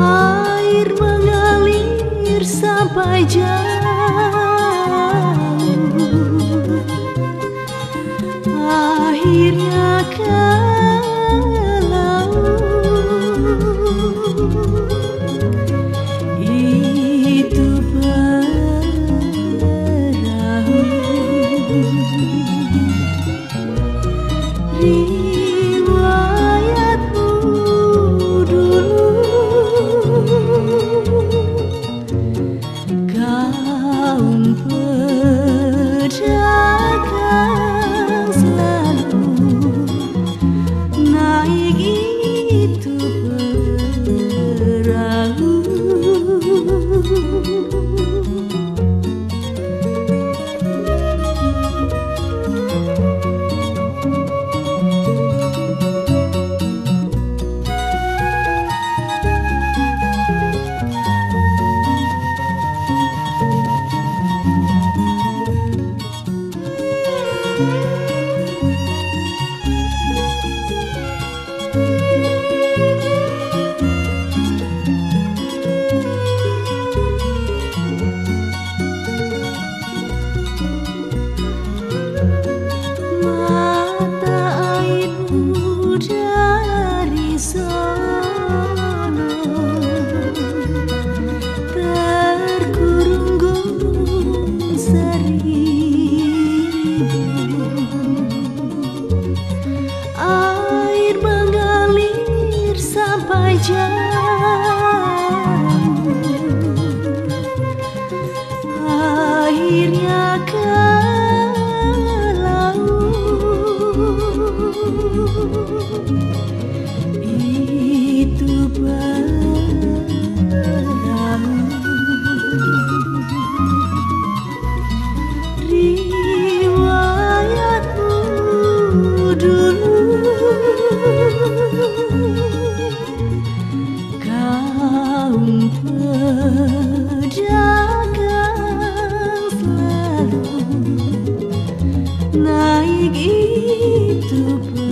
air mengalir sampai jauh air mengalir sampai jauh naik itu pun